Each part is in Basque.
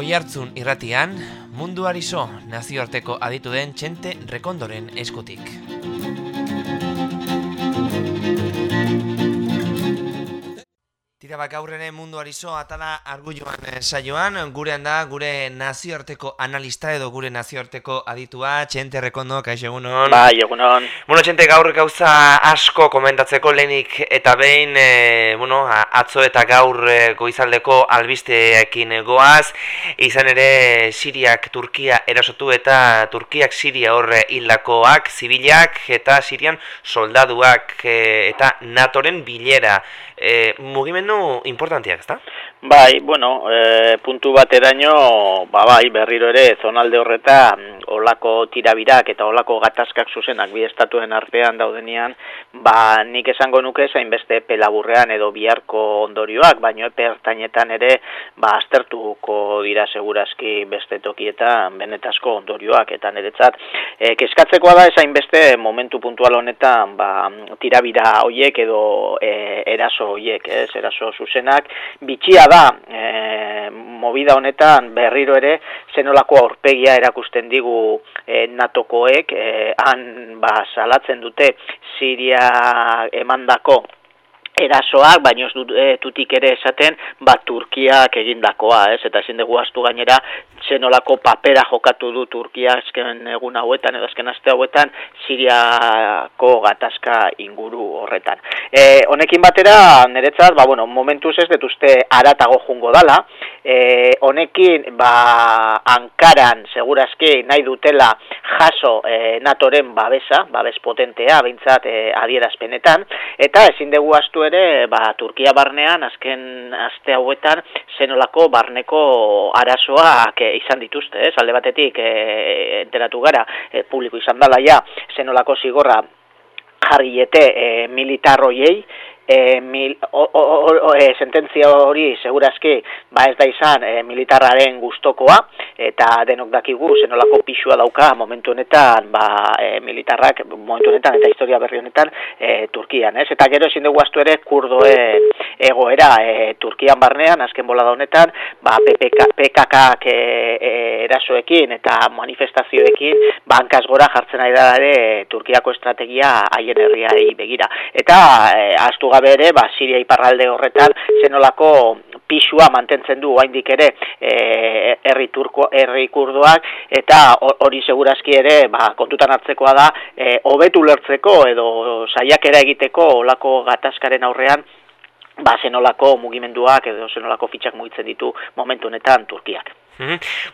Oihartzun irratian, munduari zo nazioarteko aditu den txente rekondoren eskutik. Tira bak aurrene mundu arizo atala argulloan eh, saioan, gurean da gure nazioarteko analista edo gure nazioarteko aditua, txente rekondo, kaixo egunon. Bai, egunon. Bueno, txente gaur gauza asko komentatzeko lehenik eta behin, e, bueno, atzo eta gaur e, goizaldeko albisteekin goaz, izan ere Siriak Turkia erasotu eta Turkiak Siria horre hildakoak, zibilak eta Sirian soldaduak e, eta Natoren bilera e, mugimendu importantiak, ezta? Bai, bueno, e, puntu bateraino, ba bai, berriro ere, zonalde horreta, olako tirabirak eta olako gatazkak zuzenak bi estatuen artean daudenian, ba nik esango nuke zain beste pelaburrean edo biharko ondorioak, baino epe hartainetan ere, ba aztertuko dira segurazki beste tokietan benetazko ondorioak, eta niretzat, e, kezkatzekoa da ezain beste momentu puntual honetan, ba tirabira hoiek edo e, eraso hoiek, ez, eraso zuzenak, bitxia da, e, movida honetan berriro ere zenolako aurpegia erakusten digu e, natokoek, e, han ba, salatzen dute Siria emandako erasoak, baino ez dut, e, tutik ere esaten, ba, Turkiak egindakoa, ez? Eta ezin dugu astu gainera, zenolako papera jokatu du Turkia azken egun hauetan, edo azken aste hauetan, Siriako gatazka inguru horretan. E, honekin batera, niretzat, ba, bueno, momentuz ez dut uste aratago jungo dala, e, honekin, ba, Ankaran, segurazki, nahi dutela jaso e, natoren babesa, babes potentea, bintzat e, adierazpenetan, eta ezin dugu astu ere, ba, Turkia barnean, azken aste hauetan, zenolako barneko arazoak e, izan dituzte, ez? Alde batetik, e, enteratu gara, e, publiko izan dala ja, zenolako zigorra jarriete e, militarroiei, e, mil, o, o, o, e, sententzia hori segurazki ba ez da izan e, militarraren gustokoa eta denok dakigu zenolako pixua dauka momentu honetan ba, e, militarrak momentu honetan eta historia berri honetan e, Turkian ez? Eta gero ezin dugu astu ere kurdoe egoera e, Turkian barnean azken bola da honetan ba, PKK e, e, erasoekin eta manifestazioekin bankaz gora jartzen ari da ere Turkiako estrategia haien herriai begira. Eta e, astu gabe ere, ba, Siria iparralde horretan, zenolako pisua mantentzen du oraindik ere e, herri turko herri kurdoak eta hori segurazki ere ba, kontutan hartzekoa da e, hobetu lertzeko edo saiakera egiteko olako gatazkaren aurrean ba zenolako mugimenduak edo zenolako fitxak mugitzen ditu momentu honetan Turkiak.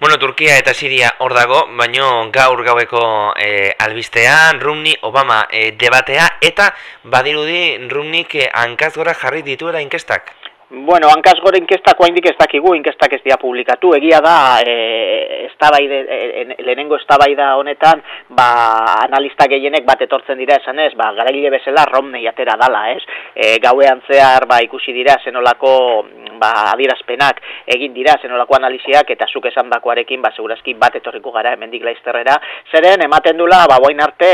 Bueno, Turkia eta Siria hor dago, baino gaur gaueko e, albistean Rumni Obama e, debatea eta badirudi Rumnik e, hankaz jarri dituela inkestak. Bueno, hankaz gora inkestako haindik ez dakigu, inkestak ez dira publikatu. Egia da, e, estabaide, e, lehenengo estabaida honetan, ba, analista gehienek bat etortzen dira esan ez, ba, garaile bezala romnei atera dala, ez? E, gauean zehar, ba, ikusi dira, zenolako, ba, adirazpenak egin dira, zenolako analiziak, eta zuk esan dakoarekin, ba, segurazki bat etorriko gara, hemendik laizterrera. Zeren, ematen dula, ba, boin arte,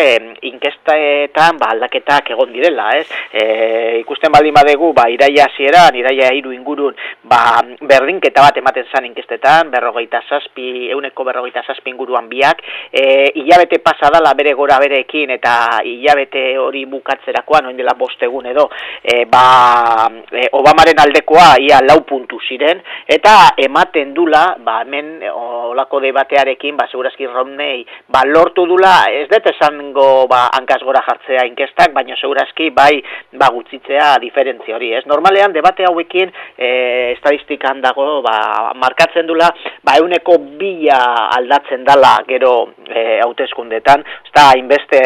inkestetan, ba, aldaketak egon direla, ez? E, ikusten baldin badegu, ba, iraia zieran, iraia mila hiru ingurun ba, berdinketa bat ematen zan inkestetan, berrogeita zazpi, euneko berrogeita zazpi inguruan biak, e, hilabete pasadala bere gora berekin eta hilabete hori bukatzerakoan, oin dela bostegun edo, e, ba, e, Obamaren aldekoa ia lau puntu ziren, eta ematen dula, ba, hemen olako debatearekin, ba, segurazki Romney, ba, lortu dula, ez dut esango, ba, hankaz gora jartzea inkestak, baina segurazki, bai, ba, gutzitzea diferentzia hori, ez? Normalean, debate hauek horrekin e, estadistikan dago ba, markatzen dula ba, euneko bila aldatzen dala gero e, hauteskundetan, ez da hainbeste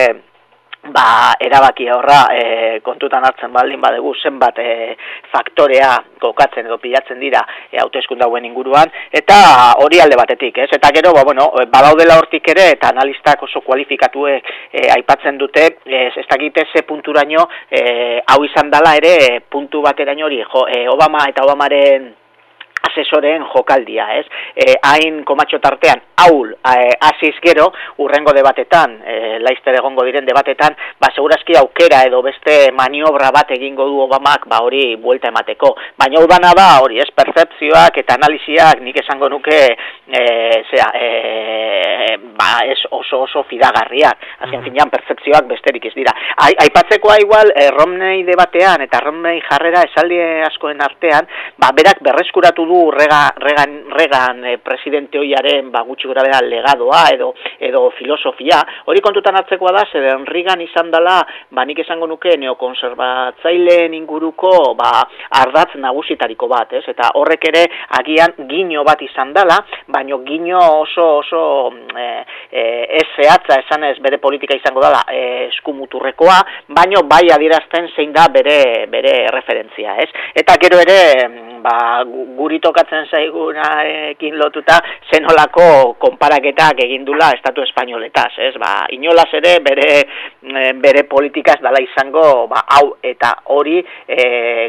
ba, erabaki horra e, kontutan hartzen baldin badegu zenbat e, faktorea kokatzen edo pilatzen dira e, hauen inguruan eta hori alde batetik, ez? Eta gero, ba, bueno, badaudela hortik ere eta analistak oso kualifikatuek e, aipatzen dute, ez, ez dakite ze punturaino e, hau izan dala ere puntu bateraino hori, jo, e, Obama eta Obamaren asesoren jokaldia, ez? E, hain komatxo tartean, haul, hasiz gero, urrengo debatetan, e, laizter egongo diren debatetan, ba, segurazki aukera edo beste maniobra bat egingo du Obamak, ba, hori buelta emateko. Baina udana da, hori, ez, percepzioak eta analiziak nik esango nuke, e, zera, e, ba, ez oso oso fidagarriak, azken mm finean, percepzioak besterik ez dira. Aipatzekoa igual, e, Romney debatean eta Romney jarrera esaldi askoen artean, ba, berak berreskuratu du rega, regan, regan e, presidente hoiaren ba, gutxi gura bera legadoa edo, edo filosofia, hori kontutan hartzekoa da, zer Reagan izan dela, ba, nik esango nuke neokonserbatzaileen inguruko ba, ardatz nagusitariko bat, ez? eta horrek ere agian gino bat izan dela, baino gino oso oso e, e, ez zehatza esan ez bere politika izango dela e, eskumuturrekoa, baino bai adierazten zein da bere, bere referentzia, ez? Eta gero ere, ba, guri tokatzen zaigunaekin lotuta zenolako konparaketak egindula estatu espainoletaz, ez? Ba, inolaz ere bere, bere politikaz dala izango ba, hau eta hori e,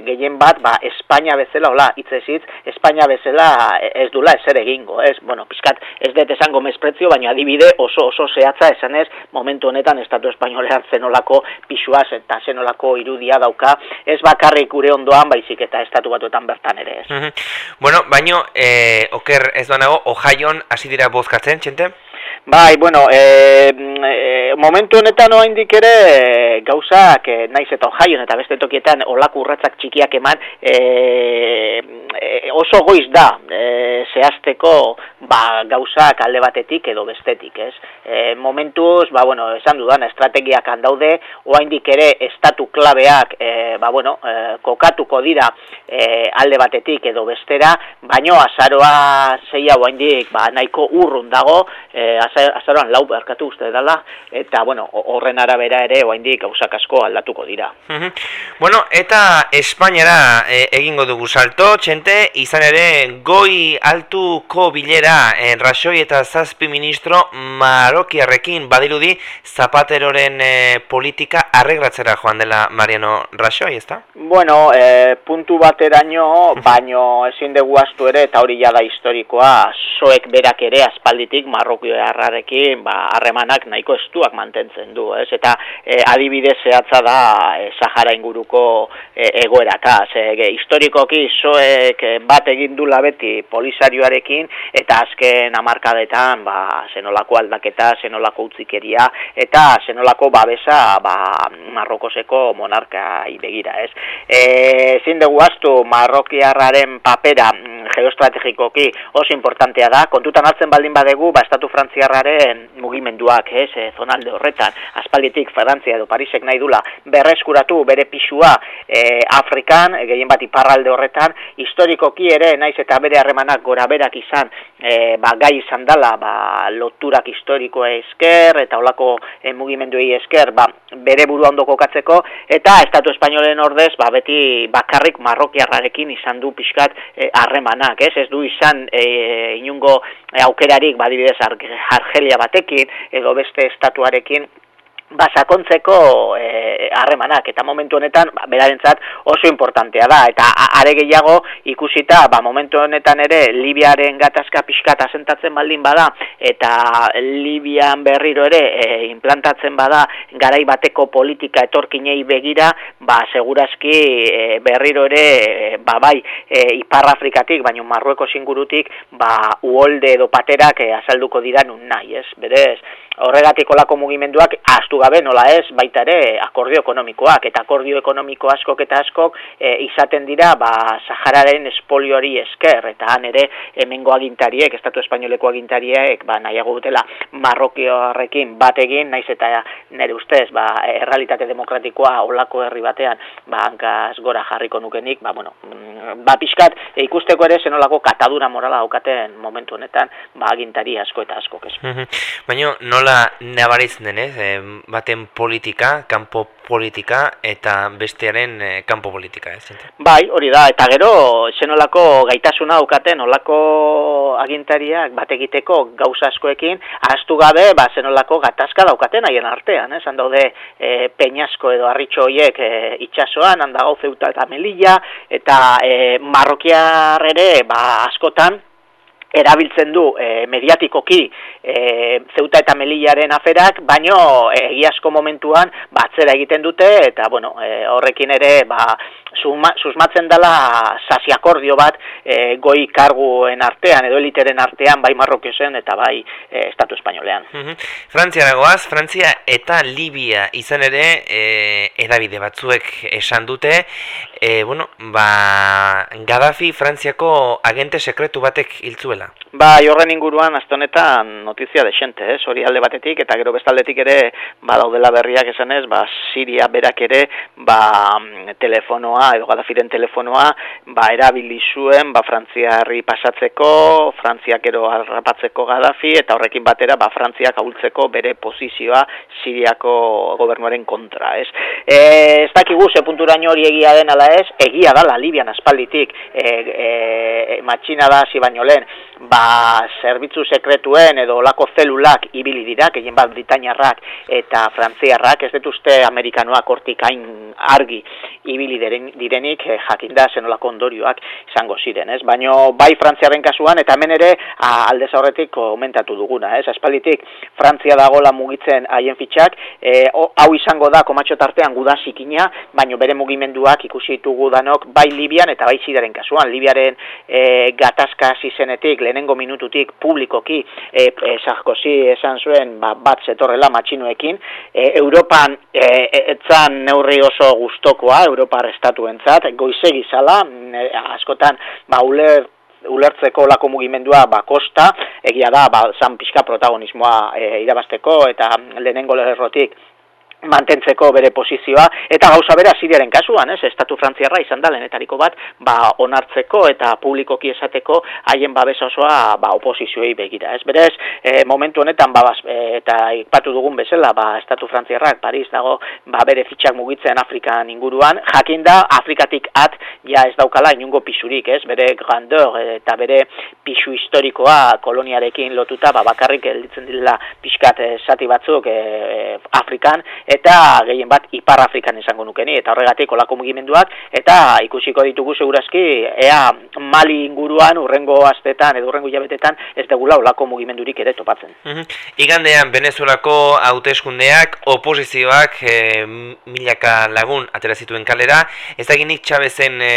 gehien bat ba, Espainia bezala, hola, itzezitz, Espainia bezala ez dula ezer egingo, ez? Bueno, pizkat ez dut esango mezpretzio, baina adibide oso oso zehatza esan ez, momentu honetan estatu espainolean zenolako pixuaz eta zenolako irudia dauka, ez bakarrik gure ondoan baizik eta estatu batuetan bertan ere ez. Bueno, baino, e, oker ez duanago, ojaion hasi dira bozkatzen, txente? Bai, bueno, e, e, momentu honetan oa indik ere gauzak, e, naiz eta ojaion eta beste tokietan olako urratzak txikiak eman e, e, oso goiz da e, zehazteko ba, gauzak alde batetik edo bestetik, ez? E, momentuz, ba, bueno, esan dudan, estrategiak handaude, oa indik ere estatu klabeak, e, ba, bueno, e, kokatuko dira e, alde batetik edo bestera, baino azaroa zeia oa indik, ba, nahiko urrun dago, e, azaroan lau beharkatu uste dela, eta, bueno, horren arabera ere, oaindik gauzak asko aldatuko dira. bueno, eta Espainiara e, egingo dugu salto, txente, izan ere, goi altuko bilera, e, rasoi eta zazpi ministro marokiarrekin badirudi zapateroren e, politika arregratzera joan dela Mariano Rasoi, ezta? Bueno, e, puntu bateraino, baino ezin dugu astu ere, eta hori jada historikoa, soek berak ere aspalditik Saharrarekin ba harremanak nahiko estuak mantentzen du, ez? Eta e, adibide zehatza da e, Sahara inguruko e, egoeraka, ze historikoki soek e, bat egin du beti polisarioarekin eta azken hamarkadetan ba zenolako aldaketa, zenolako utzikeria eta zenolako babesa ba Marrokoseko monarka begira, ez? Eh, sin de guastu Marrokiarraren papera mm, geoestrategikoki oso importantea da. Kontutan hartzen baldin badegu, ba estatu frantziarra euskararen mugimenduak, ez, e, zonalde horretan, aspalditik Frantzia edo Parisek nahi dula berreskuratu bere pisua e, Afrikan, e, gehien bat iparralde horretan, historikoki ere, naiz eta bere harremanak gora berak izan, e, ba, gai izan dela, ba, loturak historikoa esker, eta olako e, mugimenduei esker, ba, bere buru ondo kokatzeko, eta Estatu Espainolen ordez, ba, beti bakarrik marrokiarrarekin izan du pixkat harremanak, ez, ez du izan e, inungo aukerarik, badibidez, Argelia batekin edo beste estatuarekin basakontzeko eh, harremanak. Eta momentu honetan ba, berarentzat oso importantea da. Eta are gehiago ikusita ba, momentu honetan ere Libiaren gatazka pixkat asentatzen baldin bada eta Libian berriro ere e, implantatzen bada garai bateko politika etorkinei begira ba segurazki e, berriro ere ba bai e, Ipar Afrikatik baino Marrueko singurutik ba uolde edo paterak e, azalduko dira nun nahi ez? Berez horregatik olako mugimenduak astu gabe nola ez? Baita ere akordio ekonomikoak eta akordio ekonomiko askok eta askok e, izaten dira ba Sahararen espoliori esker eta han ere hemengo agintariek estatu espainoleko agintariek ba nahiago dutela Marrokioarrekin bat egin naiz eta nere ustez ba errealitate demokratikoa olako herri batean ba hankaz gora jarriko nukenik ba bueno mm, ba pixkat e, ikusteko ere zenolako katadura morala daukaten momentu honetan ba agintari asko eta askok ez. Baina nola nabaritzen denez, e, baten politika, kanpo politika eta bestearen e, kanpo politika, ez? Bai, hori da, eta gero, zenolako gaitasuna daukaten, olako agintariak bat egiteko gauza askoekin, ahaztu gabe, ba, zenolako gatazka daukaten haien artean, ez? Daude e, peñasko edo harritxo hoiek e, itxasoan, handago zeuta eta melilla, eta e, Marrokiar ere, ba, askotan, erabiltzen du e, mediatikoki e, zeuta eta melillaren aferak, baino egiazko momentuan batzera egiten dute, eta bueno, e, horrekin ere ba, susmatzen dela sasi akordio bat e, goi karguen artean edo eliteren artean bai marrokiozen eta bai e, estatu espainolean. Mm Frantzia dagoaz, Frantzia eta Libia izan ere e, edabide batzuek esan dute, e, bueno, ba, Gaddafi Frantziako agente sekretu batek hiltzuela. Ba, horren inguruan, azte notizia desente, eh? hori alde batetik, eta gero bestaldetik ere, ba, daudela berriak esanez, ba, Siria berak ere, ba, telefonoa, edo Gaddafiren telefonoa, ba, erabili zuen, ba, Frantziarri pasatzeko, Frantziak ero harrapatzeko Gaddafi, eta horrekin batera, ba, Frantziak ahultzeko bere posizioa Siriako gobernuaren kontra, ez? E, ez dakigu, ze punturaino hori egia den ala ez, egia da, Libian aspalditik, e, e, e, matxina da, zi baino lehen, ba, zerbitzu sekretuen edo olako zelulak ibili dira, egin bat Britainiarrak eta Frantziarrak, ez detuzte Amerikanoak hortik hain argi ibili direnik e, jakinda zenolako ondorioak izango ziren, ez? Baino bai Frantziaren kasuan eta hemen ere aldez aurretik komentatu duguna, ez? Aspalditik Frantzia dagola mugitzen haien fitxak, e, hau izango da komatxo tartean gudazikina, baino bere mugimenduak ikusi ditugu danok bai Libian eta bai Sidaren kasuan, Libiaren e, gatazka zizenetik lehenengo minututik publikoki e, e, Sarkozy esan zuen ba, bat zetorrela matxinuekin, e, Europan e, etzan neurri oso gustokoa Europa estatuentzat, goizegi zala, e, askotan ba, uler ulertzeko lako mugimendua ba, kosta, egia da, ba, zan pixka protagonismoa e, irabasteko eta lehenengo lerrotik mantentzeko bere posizioa eta gauza bera Siriaren kasuan, ez? Estatu Frantziarra izan da lenetariko bat, ba onartzeko eta publikoki esateko haien babes osoa ba oposizioei begira, ez? Berez, e, momentu honetan ba eta ipatu dugun bezala, ba Estatu Frantziarrak Paris dago ba bere fitxak mugitzen Afrikan inguruan, jakinda Afrikatik at ja ez daukala inungo pisurik, ez? Bere grandeur eta bere pisu historikoa koloniarekin lotuta, ba bakarrik gelditzen dira pixkat zati batzuk e, Afrikan eta gehien bat Ipar Afrikan izango nukeni, eta horregatik olako mugimenduak, eta ikusiko ditugu segurazki, ea Mali inguruan, urrengo astetan, edo urrengo jabetetan, ez degula olako mugimendurik ere topatzen. Mm Igandean, Venezuelako hauteskundeak, oposizioak, e, milaka lagun atera zituen kalera, ez da ginik txabezen e,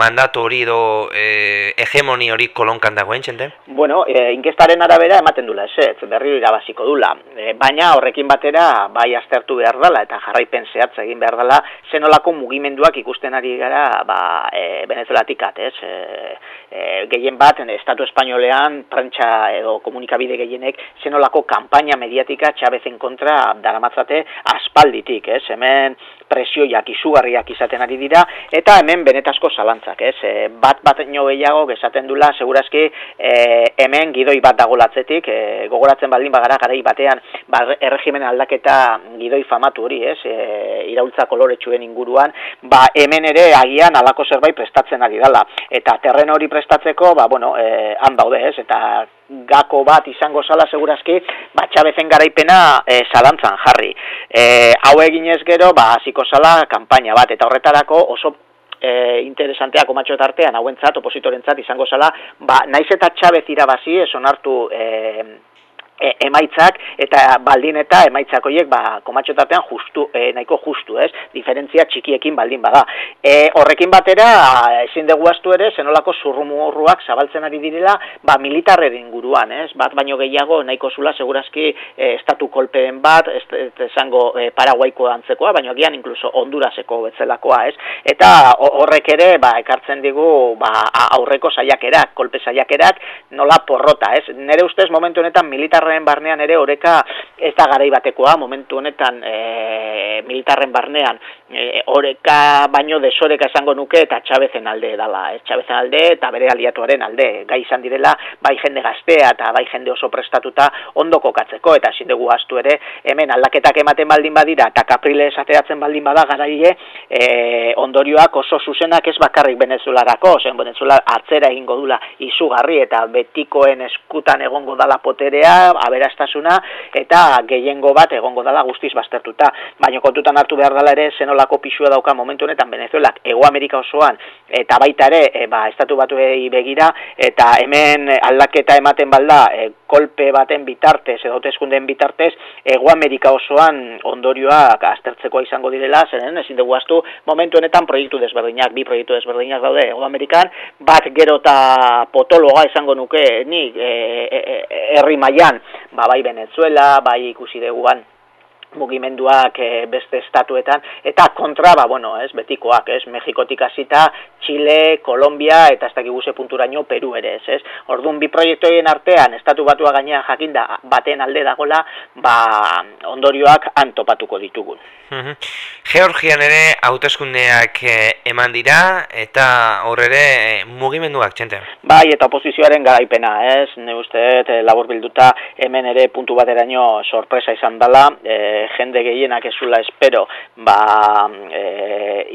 mandatu hori edo e, hegemoni hori kolonkan dagoen, txente? Bueno, e, inkestaren arabera ematen dula, ez, berriro irabaziko dula, e, baina horrekin batera, bai azter aztertu behar dela eta jarraipen zehatz egin behar dela zenolako mugimenduak ikusten ari gara ba, e, Venezuelatik ez? E, e, gehien bat, Estatu Espainolean, prentsa edo komunikabide gehienek, zenolako kanpaina mediatika txabezen kontra daramatzate aspalditik, ez? Hemen presioiak izugarriak izaten ari dira, eta hemen benetazko zalantzak, ez? E, bat bat gehiago, esaten dula, segurazki, e, hemen gidoi bat dagolatzetik, e, gogoratzen baldin bagara garai batean, ba, erregimen aldaketa gidoi famatu hori, ez? E, iraultza koloretsuen inguruan, ba, hemen ere agian alako zerbait prestatzen ari dela. Eta terren hori prestatzeko, ba, bueno, e, han daude, ez? Eta gako bat izango zala segurazki, ba, txabezen garaipena e, zalantzan jarri. E, hau eginez gero, ba, hasiko zala kanpaina bat, eta horretarako oso e, interesanteak omatxo artean, hauentzat, opositorentzat izango zala, ba, naiz eta txabez irabazi, eson hartu... E, e, emaitzak eta baldin eta emaitzak horiek ba komatxotatean justu e, nahiko justu, ez? Diferentzia txikiekin baldin bada. E, horrekin batera ezin dugu astu ere zenolako zurrumurruak zabaltzen ari direla ba militarren inguruan, ez? Bat baino gehiago nahiko zula segurazki e, estatu kolpeen bat, esango e, Paraguaiko antzekoa, baino agian incluso Honduraseko betzelakoa, ez? Eta horrek ere ba ekartzen digu ba aurreko saiakerak, kolpe saiakerak nola porrota, ez? Nere ustez momentu honetan militar militarren barnean ere oreka ez da garai batekoa, momentu honetan e, militarren barnean e, oreka baino desoreka esango nuke eta txabezen alde dala, ez? Txabezen alde eta bere aliatuaren alde, gai izan direla bai jende gaztea eta bai jende oso prestatuta ondo kokatzeko eta zindegu astu ere hemen aldaketak ematen baldin badira eta kaprile esateratzen baldin bada garaile e, ondorioak oso zuzenak ez bakarrik venezuelarako, zen venezuela atzera egingo dula izugarri eta betikoen eskutan egongo dala poterea, aberastasuna eta gehiengo bat egongo dala guztiz baztertuta. Baina kontutan hartu behar dela ere zenolako pisua dauka momentu honetan Venezuelak Ego Amerika osoan eta baita ere e, ba, estatu batu begira eta hemen aldaketa ematen balda e, kolpe baten bitartez edo teskunden bitartez Ego Amerika osoan ondorioak aztertzeko izango direla, zeren ezin dugu astu momentu honetan proiektu desberdinak, bi proiektu desberdinak daude Ego Amerikan, bat gero eta potologa izango nuke nik e, e, e, herri mailan ba, bai Venezuela, bai ikusi deguan mugimenduak e, beste estatuetan eta kontra ba bueno, ez, betikoak, ez, Mexikotik hasita, Chile, Colombia eta ez dakigu ze punturaino Peru ere, ez, ez. Ordun bi proiektueien artean estatu batua gainean jakinda baten alde dagola, ba ondorioak antopatuko ditugun. Georgian ere hauteskundeak eh, eman dira eta hor ere eh, mugimenduak txente. Bai, eta oposizioaren garaipena, ez? Ne uste, e, labor bilduta hemen ere puntu bateraino sorpresa izan dela, e, jende gehienak ezula espero, ba, e,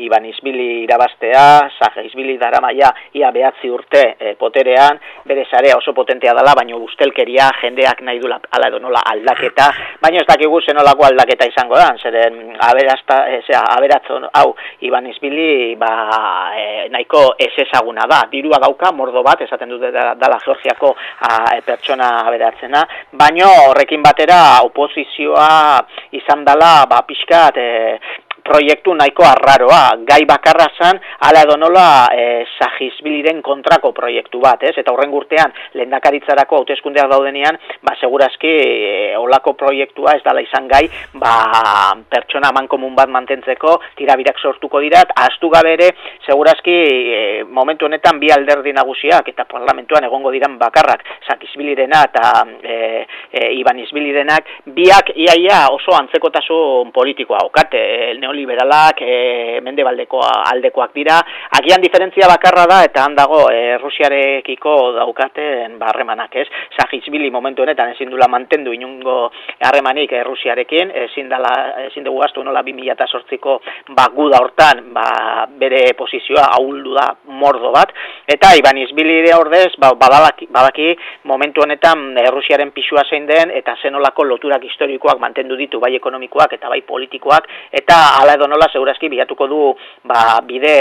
Iban Izbili irabaztea, Zaha Izbili daramaia ia behatzi urte e, poterean, bere zarea oso potentea dela, baina ustelkeria jendeak nahi dula ala edo nola aldaketa, baina ez dakigu zenolako aldaketa izango da, zeren aberasta, e, aberatzen hau Iban Izbili ba, e, nahiko ez ezaguna da. Dirua gauka, mordo bat, esaten dute dala Georgiako a, e, pertsona aberatzena, baino horrekin batera oposizioa izan dela ba, pixkat e, proiektu nahiko arraroa, gai bakarra zan, ala edo nola e, sajizbiliren kontrako proiektu bat, ez? Eta horren gurtean, lehendakaritzarako hauteskundeak daudenean, ba, segurazki, e, olako proiektua ez dala izan gai, ba, pertsona man komun bat mantentzeko, tirabirak sortuko dirat, astu gabe ere, segurazki, e, momentu honetan, bi alderdi nagusiak, eta parlamentuan egongo diran bakarrak, sakizbilirena eta e, e, iban izbilirenak, biak iaia oso antzekotasun politikoa, okate, neoliberalak e, mendebaldeko aldekoak dira. Agian diferentzia bakarra da eta han dago e, Rusiarekiko daukaten barremanak, ez? Sajizbili momentu honetan ezin dula mantendu inungo harremanik e, Rusiarekin, ezin dela ezin dugu gastu nola 2008ko ba guda hortan, ba, bere posizioa ahuldu da mordo bat eta Iban Izbili ordez, ba badalaki, badaki momentu honetan Rusiaren pisua zein den eta zenolako loturak historikoak mantendu ditu bai ekonomikoak eta bai politikoak eta ala edo nola segurazki bilatuko du ba, bide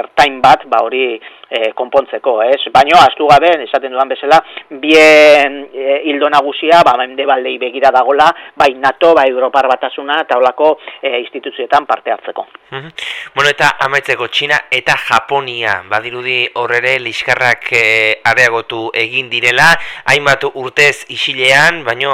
ertain bat ba hori e, konpontzeko, ez? Baino astu gabe esaten duan bezala bien e, hildo nagusia ba mendebaldei begira dagola, bai NATO, bai Europar batasuna eta holako e, instituzioetan parte hartzeko. Bueno, eta amaitzeko China eta Japonia badirudi hor ere liskarrak e, areagotu egin direla, hainbat urtez isilean, baino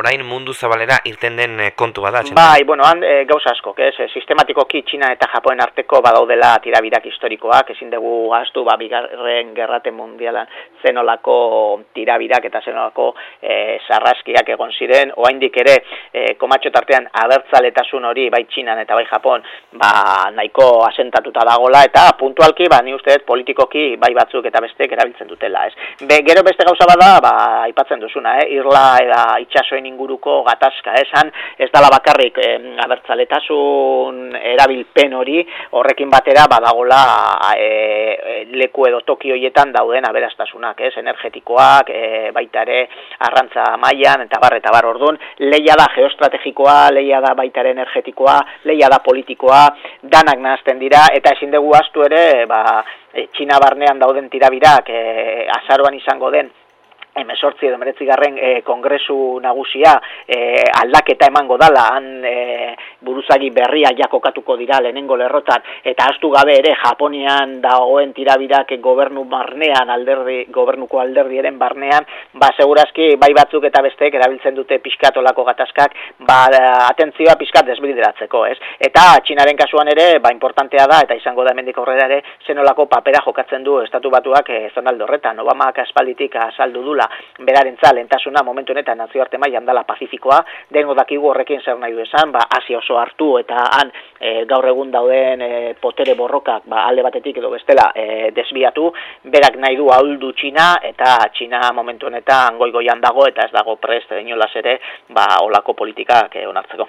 orain mundu zabalera irten den kontu bada. Bai, bueno, han e, gauza asko, ez? Sistematikoki China eta Japoen arteko badaudela tirabirak historikoak, ezin dugu astu ba bigarren gerrate mundialan zenolako tirabirak eta zenolako e, sarraskiak egon ziren, oraindik ere e, komatxo tartean abertzaletasun hori bai Txinan eta bai Japon ba nahiko asentatuta dagola eta puntualki ba ni uste politikoki bai batzuk eta bestek erabiltzen dutela, ez. Be, gero beste gauza bada, ba aipatzen duzuna, eh, irla eta itsasoen inguruko gatazka, esan ez dala bakarrik e, abertzaletasun erabilpen hori horrekin batera badagola e, leku edo toki hoietan dauden aberastasunak, ez, energetikoak, e, baita ere arrantza mailan eta bar eta bar ordun, leia da geostrategikoa, leia da baita ere energetikoa, leia da politikoa, danak nahazten dira eta ezin dugu astu ere, ba, Txina barnean dauden tirabirak e, azaroan izango den emesortzi edo meretzi garren e, kongresu nagusia e, aldaketa emango dala han e, buruzagi berria jakokatuko dira lehenengo lerrotan eta astu gabe ere Japonian dagoen tirabirak gobernu barnean alderdi, gobernuko alderdiaren barnean ba segurazki bai batzuk eta besteek erabiltzen dute pixkatolako gatazkak ba atentzioa pixkat desbideratzeko ez? Eta txinaren kasuan ere ba importantea da eta izango da hemendik aurrera ere zenolako papera jokatzen du estatu batuak e, zonaldo horretan. Obamak aspalditik azaldu dula beraren lentasuna momentu honetan nazioarte mailan dala pazifikoa, dengo dakigu horrekin zer nahi du esan, ba, Asia oso hartu eta han e, gaur egun dauden e, potere borrokak ba, alde batetik edo bestela e, desbiatu, berak nahi du ahuldu Txina eta Txina momentu honetan goigoian dago eta ez dago prest inolaz ere ba, olako politikak e, onartzeko.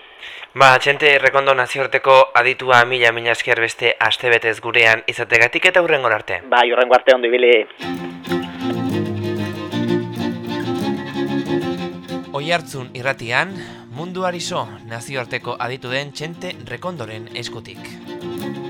Ba, txente, rekondo nazioarteko aditua mila mila esker beste astebetez gurean izategatik eta hurrengo arte. Ba, hurrengo arte ondo ibili. Oihartzun irratian, munduari so nazioarteko aditu den txente rekondoren eskutik.